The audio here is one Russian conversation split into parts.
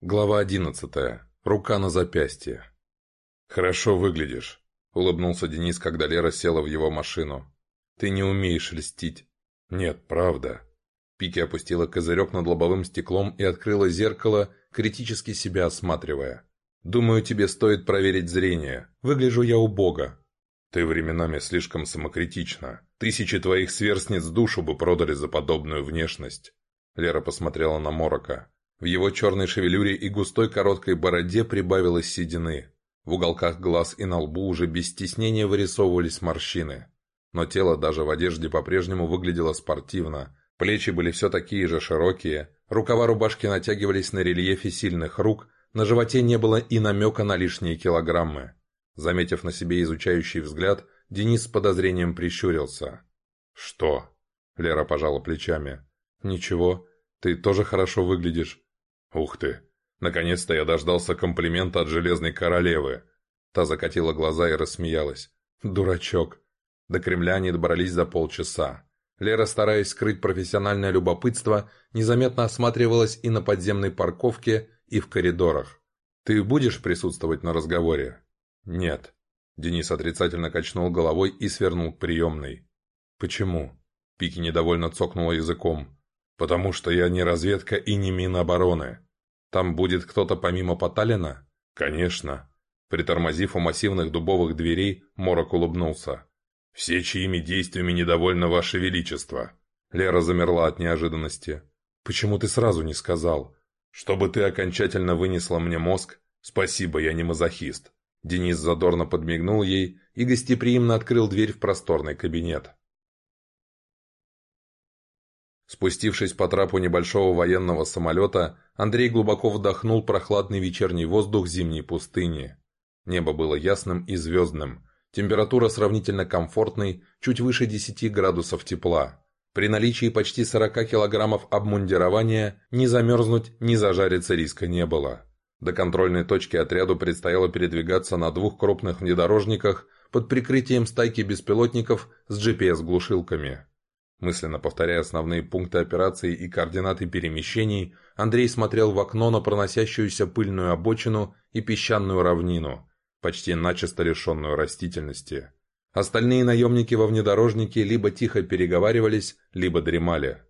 Глава одиннадцатая. Рука на запястье. «Хорошо выглядишь», — улыбнулся Денис, когда Лера села в его машину. «Ты не умеешь льстить». «Нет, правда». Пики опустила козырек над лобовым стеклом и открыла зеркало, критически себя осматривая. «Думаю, тебе стоит проверить зрение. Выгляжу я убого». «Ты временами слишком самокритична. Тысячи твоих сверстниц душу бы продали за подобную внешность». Лера посмотрела на Морока. В его черной шевелюре и густой короткой бороде прибавилось седины. В уголках глаз и на лбу уже без стеснения вырисовывались морщины. Но тело даже в одежде по-прежнему выглядело спортивно. Плечи были все такие же широкие, рукава рубашки натягивались на рельефе сильных рук, на животе не было и намека на лишние килограммы. Заметив на себе изучающий взгляд, Денис с подозрением прищурился. «Что?» — Лера пожала плечами. «Ничего, ты тоже хорошо выглядишь. «Ух ты! Наконец-то я дождался комплимента от Железной Королевы!» Та закатила глаза и рассмеялась. «Дурачок!» До Кремля они добрались за полчаса. Лера, стараясь скрыть профессиональное любопытство, незаметно осматривалась и на подземной парковке, и в коридорах. «Ты будешь присутствовать на разговоре?» «Нет». Денис отрицательно качнул головой и свернул к приемной. «Почему?» Пики недовольно цокнула языком. «Потому что я не разведка и не Минобороны. Там будет кто-то помимо Поталина?» «Конечно». Притормозив у массивных дубовых дверей, Морок улыбнулся. «Все, чьими действиями недовольно Ваше Величество». Лера замерла от неожиданности. «Почему ты сразу не сказал?» «Чтобы ты окончательно вынесла мне мозг, спасибо, я не мазохист». Денис задорно подмигнул ей и гостеприимно открыл дверь в просторный кабинет. Спустившись по трапу небольшого военного самолета, Андрей глубоко вдохнул прохладный вечерний воздух зимней пустыни. Небо было ясным и звездным. Температура сравнительно комфортной, чуть выше 10 градусов тепла. При наличии почти 40 килограммов обмундирования ни замерзнуть, ни зажариться риска не было. До контрольной точки отряду предстояло передвигаться на двух крупных внедорожниках под прикрытием стайки беспилотников с GPS-глушилками. Мысленно повторяя основные пункты операции и координаты перемещений, Андрей смотрел в окно на проносящуюся пыльную обочину и песчаную равнину, почти начисто лишенную растительности. Остальные наемники во внедорожнике либо тихо переговаривались, либо дремали.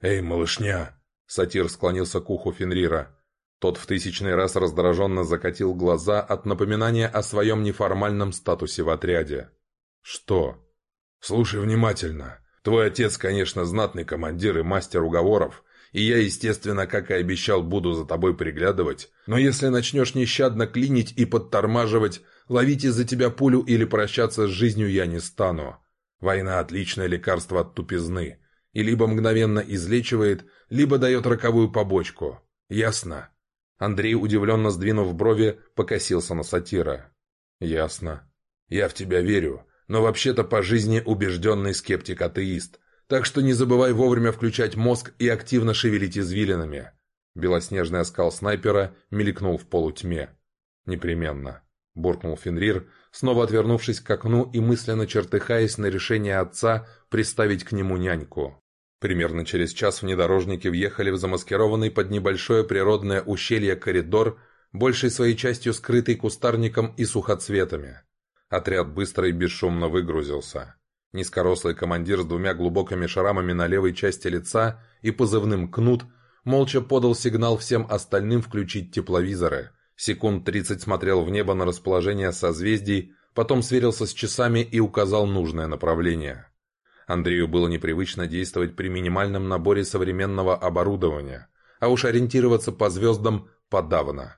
«Эй, малышня!» — сатир склонился к уху Фенрира. Тот в тысячный раз раздраженно закатил глаза от напоминания о своем неформальном статусе в отряде. «Что?» «Слушай внимательно!» Твой отец, конечно, знатный командир и мастер уговоров, и я, естественно, как и обещал, буду за тобой приглядывать. Но если начнешь нещадно клинить и подтормаживать, ловить из-за тебя пулю или прощаться с жизнью я не стану. Война – отличное лекарство от тупизны. И либо мгновенно излечивает, либо дает роковую побочку. Ясно?» Андрей, удивленно сдвинув брови, покосился на сатира. «Ясно. Я в тебя верю но вообще-то по жизни убежденный скептик-атеист. Так что не забывай вовремя включать мозг и активно шевелить извилинами. Белоснежный оскал снайпера мелькнул в полутьме. «Непременно», — буркнул Фенрир, снова отвернувшись к окну и мысленно чертыхаясь на решение отца приставить к нему няньку. Примерно через час внедорожники въехали в замаскированный под небольшое природное ущелье коридор, большей своей частью скрытый кустарником и сухоцветами. Отряд быстро и бесшумно выгрузился. Низкорослый командир с двумя глубокими шрамами на левой части лица и позывным «Кнут» молча подал сигнал всем остальным включить тепловизоры. Секунд тридцать смотрел в небо на расположение созвездий, потом сверился с часами и указал нужное направление. Андрею было непривычно действовать при минимальном наборе современного оборудования, а уж ориентироваться по звездам подавно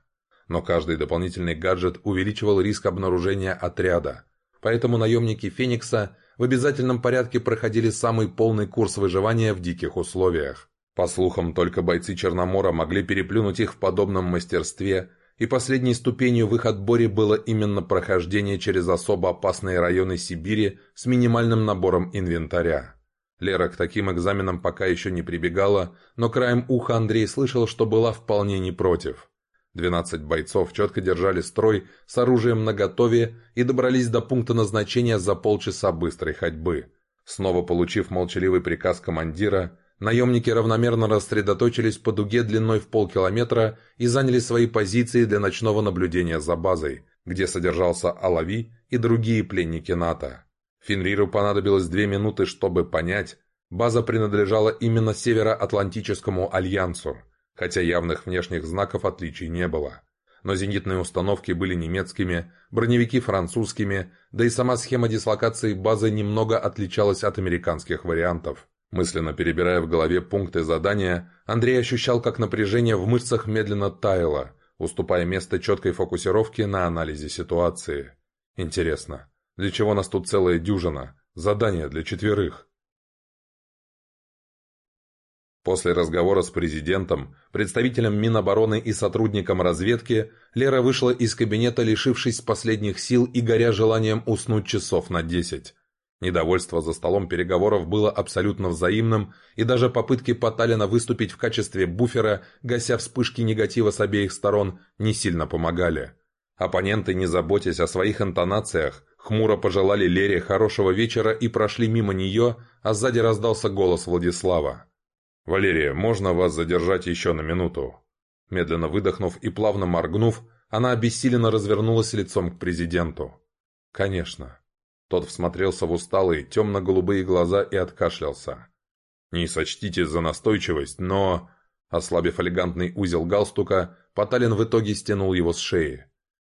но каждый дополнительный гаджет увеличивал риск обнаружения отряда. Поэтому наемники «Феникса» в обязательном порядке проходили самый полный курс выживания в диких условиях. По слухам, только бойцы Черномора могли переплюнуть их в подобном мастерстве, и последней ступенью в их отборе было именно прохождение через особо опасные районы Сибири с минимальным набором инвентаря. Лера к таким экзаменам пока еще не прибегала, но краем уха Андрей слышал, что была вполне не против. Двенадцать бойцов четко держали строй с оружием наготове и добрались до пункта назначения за полчаса быстрой ходьбы. Снова получив молчаливый приказ командира, наемники равномерно рассредоточились по дуге длиной в полкилометра и заняли свои позиции для ночного наблюдения за базой, где содержался Алави и другие пленники НАТО. Фенриру понадобилось две минуты, чтобы понять, база принадлежала именно Североатлантическому альянсу, хотя явных внешних знаков отличий не было но зенитные установки были немецкими, броневики французскими, да и сама схема дислокации базы немного отличалась от американских вариантов. Мысленно перебирая в голове пункты задания, Андрей ощущал, как напряжение в мышцах медленно таяло, уступая место четкой фокусировке на анализе ситуации. Интересно, для чего нас тут целая дюжина? Задание для четверых. После разговора с президентом, представителем Минобороны и сотрудником разведки, Лера вышла из кабинета, лишившись последних сил и горя желанием уснуть часов на десять. Недовольство за столом переговоров было абсолютно взаимным, и даже попытки Поталина выступить в качестве буфера, гася вспышки негатива с обеих сторон, не сильно помогали. Оппоненты, не заботясь о своих интонациях, хмуро пожелали Лере хорошего вечера и прошли мимо нее, а сзади раздался голос Владислава. «Валерия, можно вас задержать еще на минуту?» Медленно выдохнув и плавно моргнув, она обессиленно развернулась лицом к президенту. «Конечно». Тот всмотрелся в усталые, темно-голубые глаза и откашлялся. «Не сочтите за настойчивость, но...» Ослабив элегантный узел галстука, Поталин в итоге стянул его с шеи.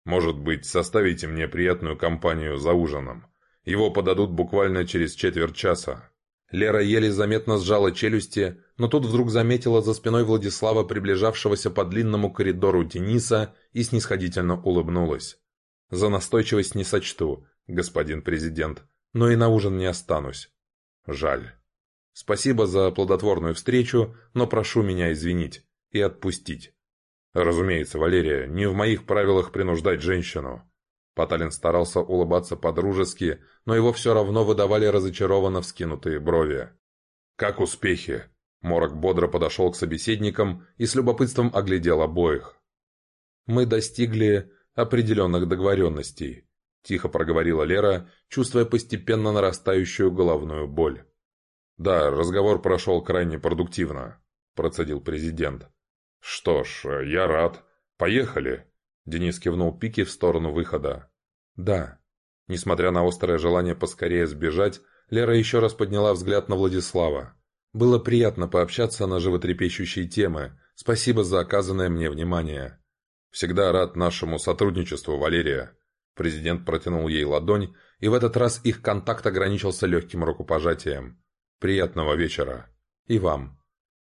«Может быть, составите мне приятную компанию за ужином? Его подадут буквально через четверть часа». Лера еле заметно сжала челюсти, но тут вдруг заметила за спиной Владислава приближавшегося по длинному коридору Дениса и снисходительно улыбнулась. «За настойчивость не сочту, господин президент, но и на ужин не останусь. Жаль. Спасибо за плодотворную встречу, но прошу меня извинить и отпустить. Разумеется, Валерия, не в моих правилах принуждать женщину. Поталин старался улыбаться по-дружески, но его все равно выдавали разочарованно вскинутые брови. «Как успехи?» Морок бодро подошел к собеседникам и с любопытством оглядел обоих. «Мы достигли определенных договоренностей», – тихо проговорила Лера, чувствуя постепенно нарастающую головную боль. «Да, разговор прошел крайне продуктивно», – процедил президент. «Что ж, я рад. Поехали!» Денис кивнул Пики в сторону выхода. «Да». Несмотря на острое желание поскорее сбежать, Лера еще раз подняла взгляд на Владислава. «Было приятно пообщаться на животрепещущие темы. Спасибо за оказанное мне внимание». «Всегда рад нашему сотрудничеству, Валерия». Президент протянул ей ладонь, и в этот раз их контакт ограничился легким рукопожатием. «Приятного вечера. И вам».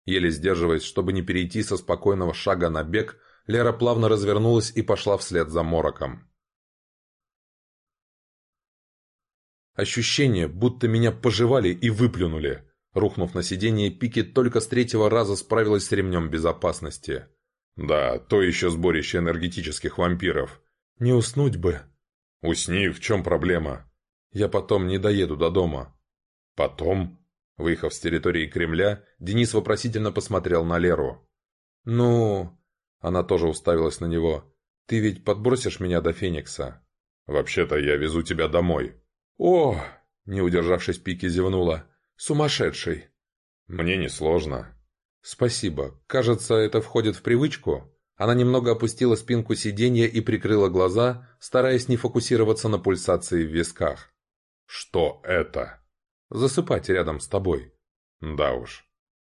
Еле сдерживаясь, чтобы не перейти со спокойного шага на бег, Лера плавно развернулась и пошла вслед за Мороком. Ощущение, будто меня пожевали и выплюнули. Рухнув на сиденье, Пики только с третьего раза справилась с ремнем безопасности. «Да, то еще сборище энергетических вампиров. Не уснуть бы». «Усни, в чем проблема?» «Я потом не доеду до дома». «Потом?» Выехав с территории Кремля, Денис вопросительно посмотрел на Леру. «Ну...» Она тоже уставилась на него. «Ты ведь подбросишь меня до Феникса?» «Вообще-то я везу тебя домой». «О!» – не удержавшись, Пики зевнула. «Сумасшедший!» «Мне несложно». «Спасибо. Кажется, это входит в привычку». Она немного опустила спинку сиденья и прикрыла глаза, стараясь не фокусироваться на пульсации в висках. «Что это?» «Засыпать рядом с тобой». «Да уж».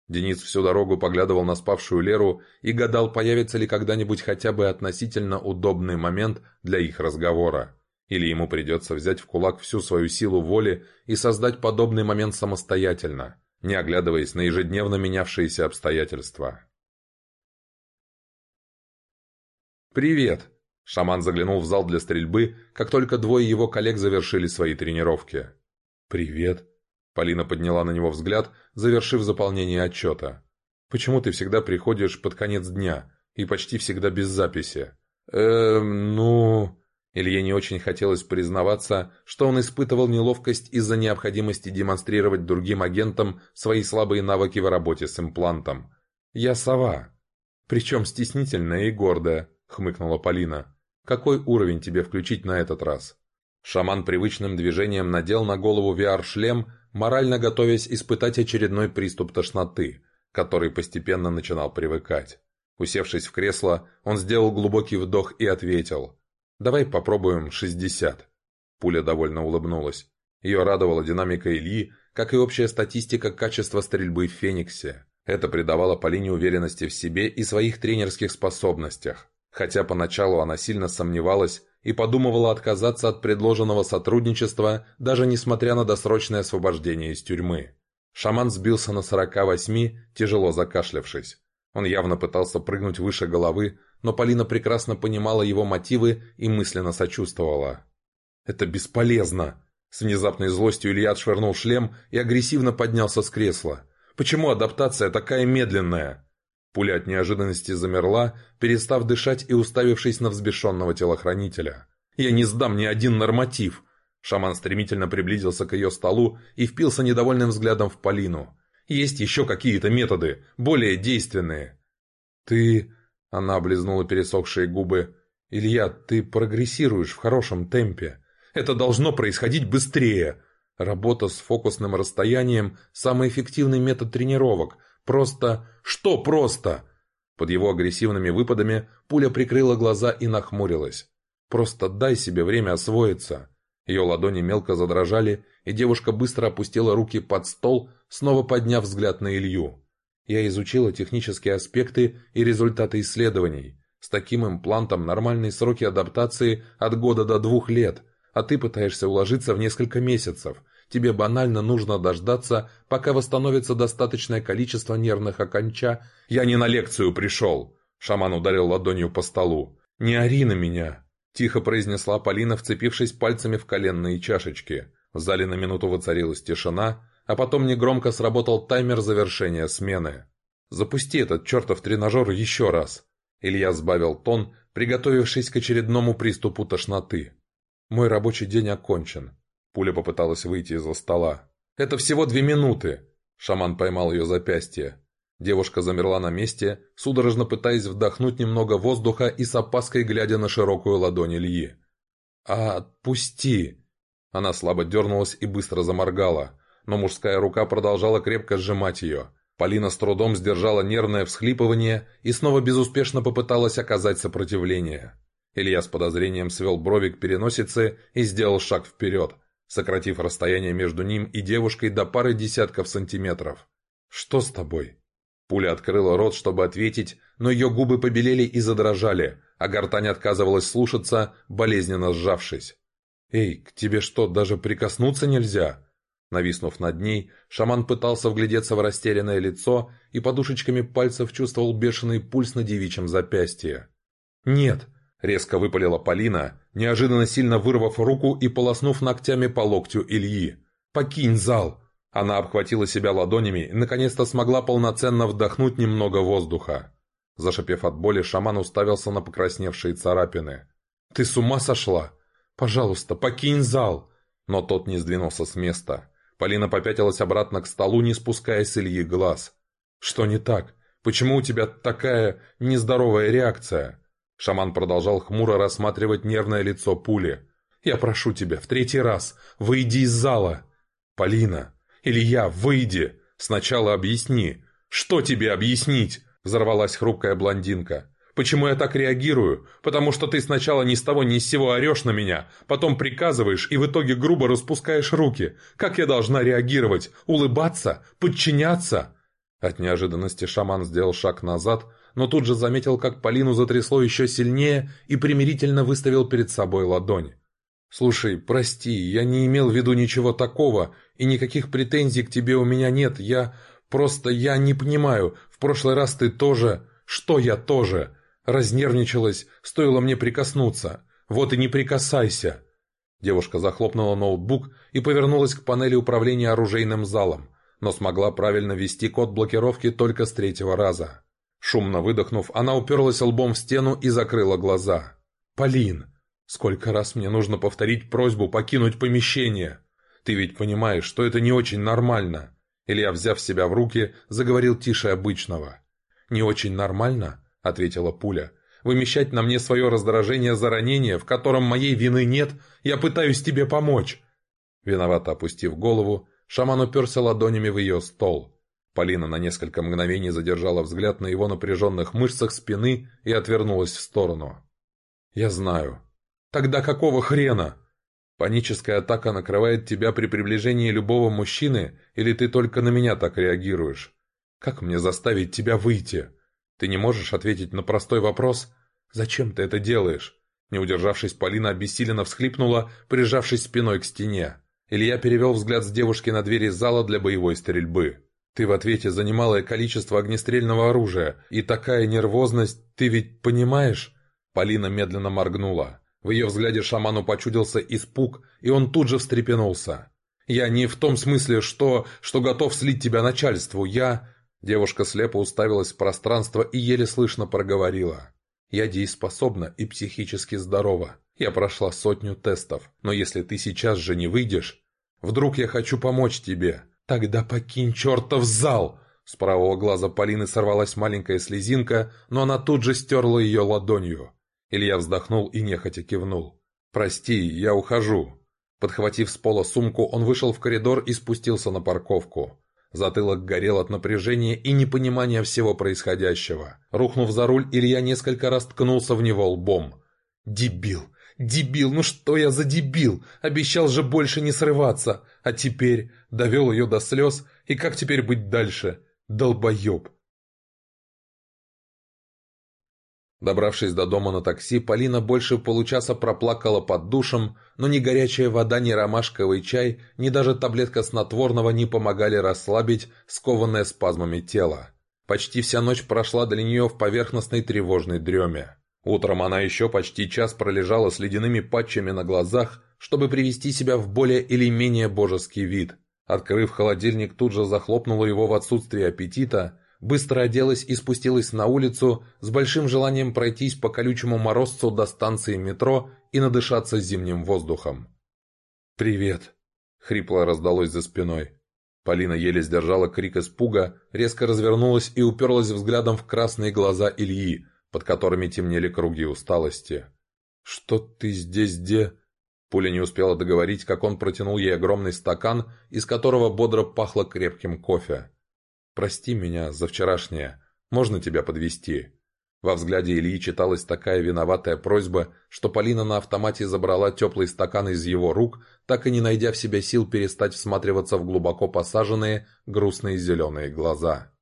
Денис всю дорогу поглядывал на спавшую Леру и гадал, появится ли когда-нибудь хотя бы относительно удобный момент для их разговора. Или ему придется взять в кулак всю свою силу воли и создать подобный момент самостоятельно, не оглядываясь на ежедневно менявшиеся обстоятельства. «Привет!» Шаман заглянул в зал для стрельбы, как только двое его коллег завершили свои тренировки. «Привет!» Полина подняла на него взгляд, завершив заполнение отчета. «Почему ты всегда приходишь под конец дня и почти всегда без записи?» «Эм, ну...» Илье не очень хотелось признаваться, что он испытывал неловкость из-за необходимости демонстрировать другим агентам свои слабые навыки в работе с имплантом. «Я сова». «Причем стеснительная и гордая», — хмыкнула Полина. «Какой уровень тебе включить на этот раз?» Шаман привычным движением надел на голову VR-шлем, морально готовясь испытать очередной приступ тошноты, который постепенно начинал привыкать. Усевшись в кресло, он сделал глубокий вдох и ответил. «Давай попробуем 60». Пуля довольно улыбнулась. Ее радовала динамика Ильи, как и общая статистика качества стрельбы в «Фениксе». Это придавало Полине уверенности в себе и своих тренерских способностях. Хотя поначалу она сильно сомневалась и подумывала отказаться от предложенного сотрудничества, даже несмотря на досрочное освобождение из тюрьмы. Шаман сбился на 48, тяжело закашлявшись. Он явно пытался прыгнуть выше головы, но Полина прекрасно понимала его мотивы и мысленно сочувствовала. «Это бесполезно!» С внезапной злостью Илья отшвырнул шлем и агрессивно поднялся с кресла. «Почему адаптация такая медленная?» Пуля от неожиданности замерла, перестав дышать и уставившись на взбешенного телохранителя. «Я не сдам ни один норматив!» Шаман стремительно приблизился к ее столу и впился недовольным взглядом в Полину. Есть еще какие-то методы, более действенные». «Ты...» — она облизнула пересохшие губы. «Илья, ты прогрессируешь в хорошем темпе. Это должно происходить быстрее. Работа с фокусным расстоянием – самый эффективный метод тренировок. Просто... Что просто?» Под его агрессивными выпадами пуля прикрыла глаза и нахмурилась. «Просто дай себе время освоиться». Ее ладони мелко задрожали, и девушка быстро опустила руки под стол, снова подняв взгляд на Илью. Я изучила технические аспекты и результаты исследований. С таким имплантом нормальные сроки адаптации от года до двух лет, а ты пытаешься уложиться в несколько месяцев. Тебе банально нужно дождаться, пока восстановится достаточное количество нервных оконча. «Я не на лекцию пришел!» Шаман ударил ладонью по столу. «Не ори на меня!» Тихо произнесла Полина, вцепившись пальцами в коленные чашечки. В зале на минуту воцарилась тишина, а потом негромко сработал таймер завершения смены. «Запусти этот чертов тренажер еще раз!» Илья сбавил тон, приготовившись к очередному приступу тошноты. «Мой рабочий день окончен». Пуля попыталась выйти из-за стола. «Это всего две минуты!» Шаман поймал ее запястье. Девушка замерла на месте, судорожно пытаясь вдохнуть немного воздуха и с опаской глядя на широкую ладонь Ильи. «Отпусти!» Она слабо дернулась и быстро заморгала, но мужская рука продолжала крепко сжимать ее. Полина с трудом сдержала нервное всхлипывание и снова безуспешно попыталась оказать сопротивление. Илья с подозрением свел брови к переносице и сделал шаг вперед, сократив расстояние между ним и девушкой до пары десятков сантиметров. «Что с тобой?» Пуля открыла рот, чтобы ответить, но ее губы побелели и задрожали, а гортань отказывалась слушаться, болезненно сжавшись. «Эй, к тебе что, даже прикоснуться нельзя?» Нависнув над ней, шаман пытался вглядеться в растерянное лицо и подушечками пальцев чувствовал бешеный пульс на девичьем запястье. «Нет!» — резко выпалила Полина, неожиданно сильно вырвав руку и полоснув ногтями по локтю Ильи. «Покинь зал! Она обхватила себя ладонями и наконец-то смогла полноценно вдохнуть немного воздуха. Зашипев от боли, шаман уставился на покрасневшие царапины. «Ты с ума сошла? Пожалуйста, покинь зал!» Но тот не сдвинулся с места. Полина попятилась обратно к столу, не спуская с Ильи глаз. «Что не так? Почему у тебя такая нездоровая реакция?» Шаман продолжал хмуро рассматривать нервное лицо пули. «Я прошу тебя, в третий раз, выйди из зала!» «Полина, «Илья, выйди! Сначала объясни!» «Что тебе объяснить?» – взорвалась хрупкая блондинка. «Почему я так реагирую? Потому что ты сначала ни с того ни с сего орешь на меня, потом приказываешь и в итоге грубо распускаешь руки. Как я должна реагировать? Улыбаться? Подчиняться?» От неожиданности шаман сделал шаг назад, но тут же заметил, как Полину затрясло еще сильнее и примирительно выставил перед собой ладонь. «Слушай, прости, я не имел в виду ничего такого, и никаких претензий к тебе у меня нет, я... Просто я не понимаю, в прошлый раз ты тоже... Что я тоже? Разнервничалась, стоило мне прикоснуться. Вот и не прикасайся!» Девушка захлопнула ноутбук и повернулась к панели управления оружейным залом, но смогла правильно ввести код блокировки только с третьего раза. Шумно выдохнув, она уперлась лбом в стену и закрыла глаза. «Полин!» Сколько раз мне нужно повторить просьбу покинуть помещение? Ты ведь понимаешь, что это не очень нормально. Илья, взяв себя в руки, заговорил тише обычного. «Не очень нормально?» — ответила пуля. «Вымещать на мне свое раздражение за ранение, в котором моей вины нет, я пытаюсь тебе помочь». Виновато опустив голову, Шаман уперся ладонями в ее стол. Полина на несколько мгновений задержала взгляд на его напряженных мышцах спины и отвернулась в сторону. «Я знаю. Тогда какого хрена? Паническая атака накрывает тебя при приближении любого мужчины, или ты только на меня так реагируешь? Как мне заставить тебя выйти? Ты не можешь ответить на простой вопрос «Зачем ты это делаешь?» Не удержавшись, Полина обессиленно всхлипнула, прижавшись спиной к стене. Илья перевел взгляд с девушки на двери зала для боевой стрельбы. «Ты в ответе за немалое количество огнестрельного оружия, и такая нервозность, ты ведь понимаешь?» Полина медленно моргнула. В ее взгляде шаману почудился испуг, и он тут же встрепенулся. «Я не в том смысле, что... что готов слить тебя начальству, я...» Девушка слепо уставилась в пространство и еле слышно проговорила. «Я дееспособна и психически здорова. Я прошла сотню тестов, но если ты сейчас же не выйдешь, вдруг я хочу помочь тебе, тогда покинь чертов зал!» С правого глаза Полины сорвалась маленькая слезинка, но она тут же стерла ее ладонью. Илья вздохнул и нехотя кивнул. «Прости, я ухожу». Подхватив с пола сумку, он вышел в коридор и спустился на парковку. Затылок горел от напряжения и непонимания всего происходящего. Рухнув за руль, Илья несколько раз ткнулся в него лбом. «Дебил! Дебил! Ну что я за дебил? Обещал же больше не срываться! А теперь довел ее до слез, и как теперь быть дальше? Долбоеб!» Добравшись до дома на такси, Полина больше получаса проплакала под душем, но ни горячая вода, ни ромашковый чай, ни даже таблетка снотворного не помогали расслабить скованное спазмами тело. Почти вся ночь прошла для нее в поверхностной тревожной дреме. Утром она еще почти час пролежала с ледяными патчами на глазах, чтобы привести себя в более или менее божеский вид. Открыв холодильник, тут же захлопнула его в отсутствие аппетита – быстро оделась и спустилась на улицу с большим желанием пройтись по колючему морозцу до станции метро и надышаться зимним воздухом. «Привет!» — хрипло раздалось за спиной. Полина еле сдержала крик испуга, резко развернулась и уперлась взглядом в красные глаза Ильи, под которыми темнели круги усталости. «Что ты здесь где?» Пуля не успела договорить, как он протянул ей огромный стакан, из которого бодро пахло крепким кофе. «Прости меня за вчерашнее. Можно тебя подвести Во взгляде Ильи читалась такая виноватая просьба, что Полина на автомате забрала теплый стакан из его рук, так и не найдя в себе сил перестать всматриваться в глубоко посаженные, грустные зеленые глаза.